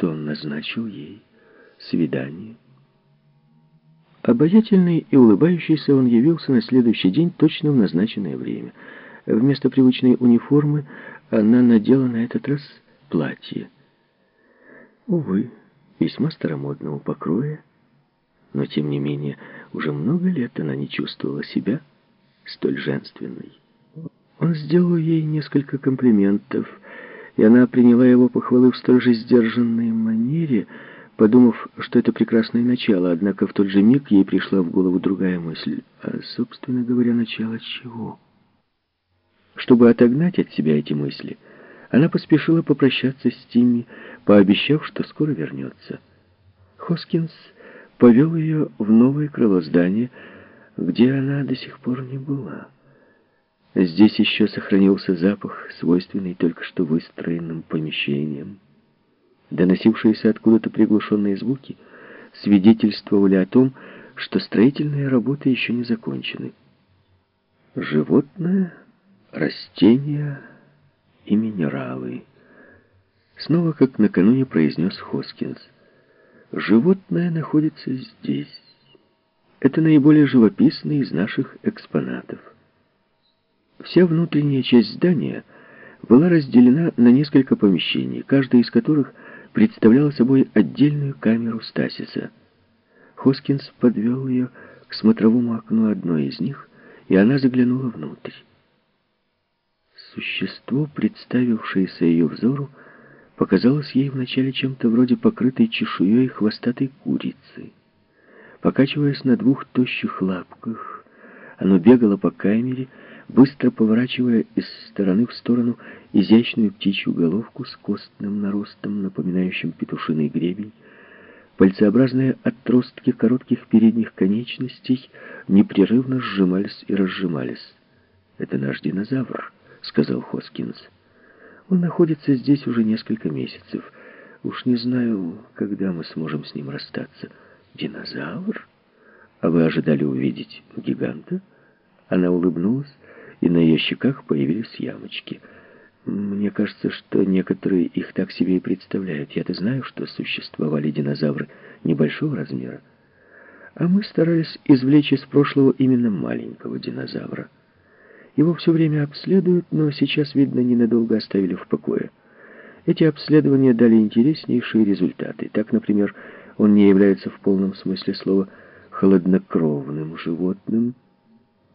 что он назначил ей свидание. Обаятельный и улыбающийся он явился на следующий день точно в назначенное время. Вместо привычной униформы она надела на этот раз платье. Увы, весьма старомодного покроя, но тем не менее уже много лет она не чувствовала себя столь женственной. Он сделал ей несколько комплиментов, и она приняла его похвалы в столь же сдержанной манере, подумав, что это прекрасное начало, однако в тот же миг ей пришла в голову другая мысль. А, собственно говоря, начало чего? Чтобы отогнать от себя эти мысли, она поспешила попрощаться с Тимми, пообещав, что скоро вернется. Хоскинс повел ее в новое крыло здания, где она до сих пор не была. Здесь еще сохранился запах, свойственный только что выстроенным помещениям. Доносившиеся откуда-то приглушенные звуки свидетельствовали о том, что строительные работы еще не закончены. Животное, растения и минералы. Снова, как накануне произнес Хоскинс. Животное находится здесь. Это наиболее живописный из наших экспонатов. Вся внутренняя часть здания была разделена на несколько помещений, каждая из которых представляла собой отдельную камеру Стасиса. Хоскинс подвел ее к смотровому окну одной из них, и она заглянула внутрь. Существо, представившееся ее взору, показалось ей вначале чем-то вроде покрытой чешуей хвостатой курицы. Покачиваясь на двух тощих лапках, оно бегало по камере, быстро поворачивая из стороны в сторону изящную птичью головку с костным наростом, напоминающим петушиный гребень, пальцеобразные отростки коротких передних конечностей непрерывно сжимались и разжимались. «Это наш динозавр», — сказал Хоскинс. «Он находится здесь уже несколько месяцев. Уж не знаю, когда мы сможем с ним расстаться». «Динозавр? А вы ожидали увидеть гиганта?» Она улыбнулась, и на ее щеках появились ямочки. Мне кажется, что некоторые их так себе и представляют. Я-то знаю, что существовали динозавры небольшого размера. А мы старались извлечь из прошлого именно маленького динозавра. Его все время обследуют, но сейчас, видно, ненадолго оставили в покое. Эти обследования дали интереснейшие результаты. Так, например, он не является в полном смысле слова холоднокровным животным,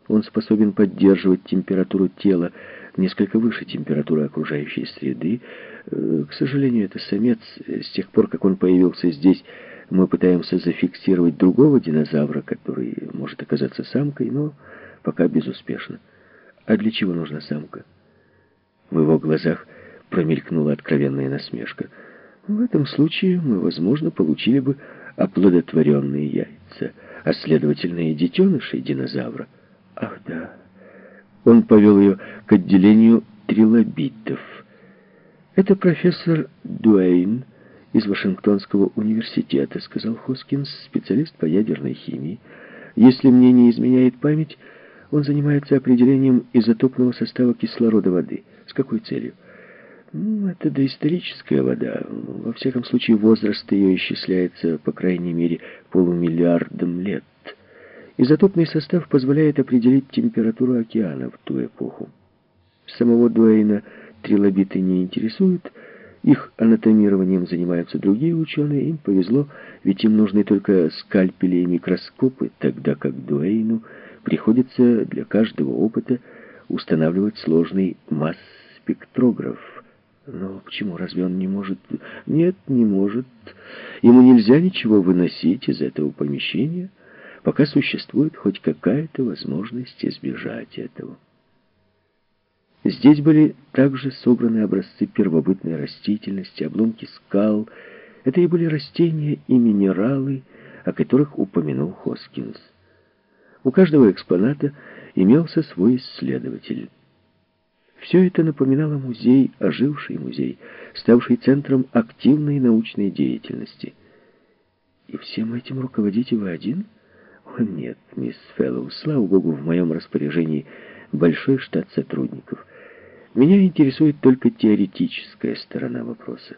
он способен поддерживать температуру тела несколько выше температуры окружающей среды. Э, к сожалению, это самец. С тех пор, как он появился здесь, мы пытаемся зафиксировать другого динозавра, который может оказаться самкой, но пока безуспешно. А для чего нужна самка? В его глазах промелькнула откровенная насмешка. В этом случае мы, возможно, получили бы оплодотворенные яйца, а следовательно и детенышей динозавра. Ах, да. Он повел ее к отделению трилобитов. Это профессор Дуэйн из Вашингтонского университета, сказал Хоскинс, специалист по ядерной химии. Если мне не изменяет память, он занимается определением изотопного состава кислорода воды. С какой целью? Ну, это доисторическая вода. Во всяком случае, возраст ее исчисляется, по крайней мере, полумиллиардом лет. Изотопный состав позволяет определить температуру океана в ту эпоху. Самого Дуэйна трилобиты не интересуют, их анатомированием занимаются другие ученые, им повезло, ведь им нужны только скальпели и микроскопы, тогда как Дуэйну приходится для каждого опыта устанавливать сложный масс-спектрограф. Но почему? Разве он не может? Нет, не может. Ему нельзя ничего выносить из этого помещения пока существует хоть какая-то возможность избежать этого. Здесь были также собраны образцы первобытной растительности, обломки скал. Это и были растения и минералы, о которых упомянул Хоскинс. У каждого экспоната имелся свой исследователь. Все это напоминало музей, оживший музей, ставший центром активной научной деятельности. И всем этим руководите вы один? О, нет, мисс Фэллоу, слава богу, в моем распоряжении большой штат сотрудников. Меня интересует только теоретическая сторона вопроса.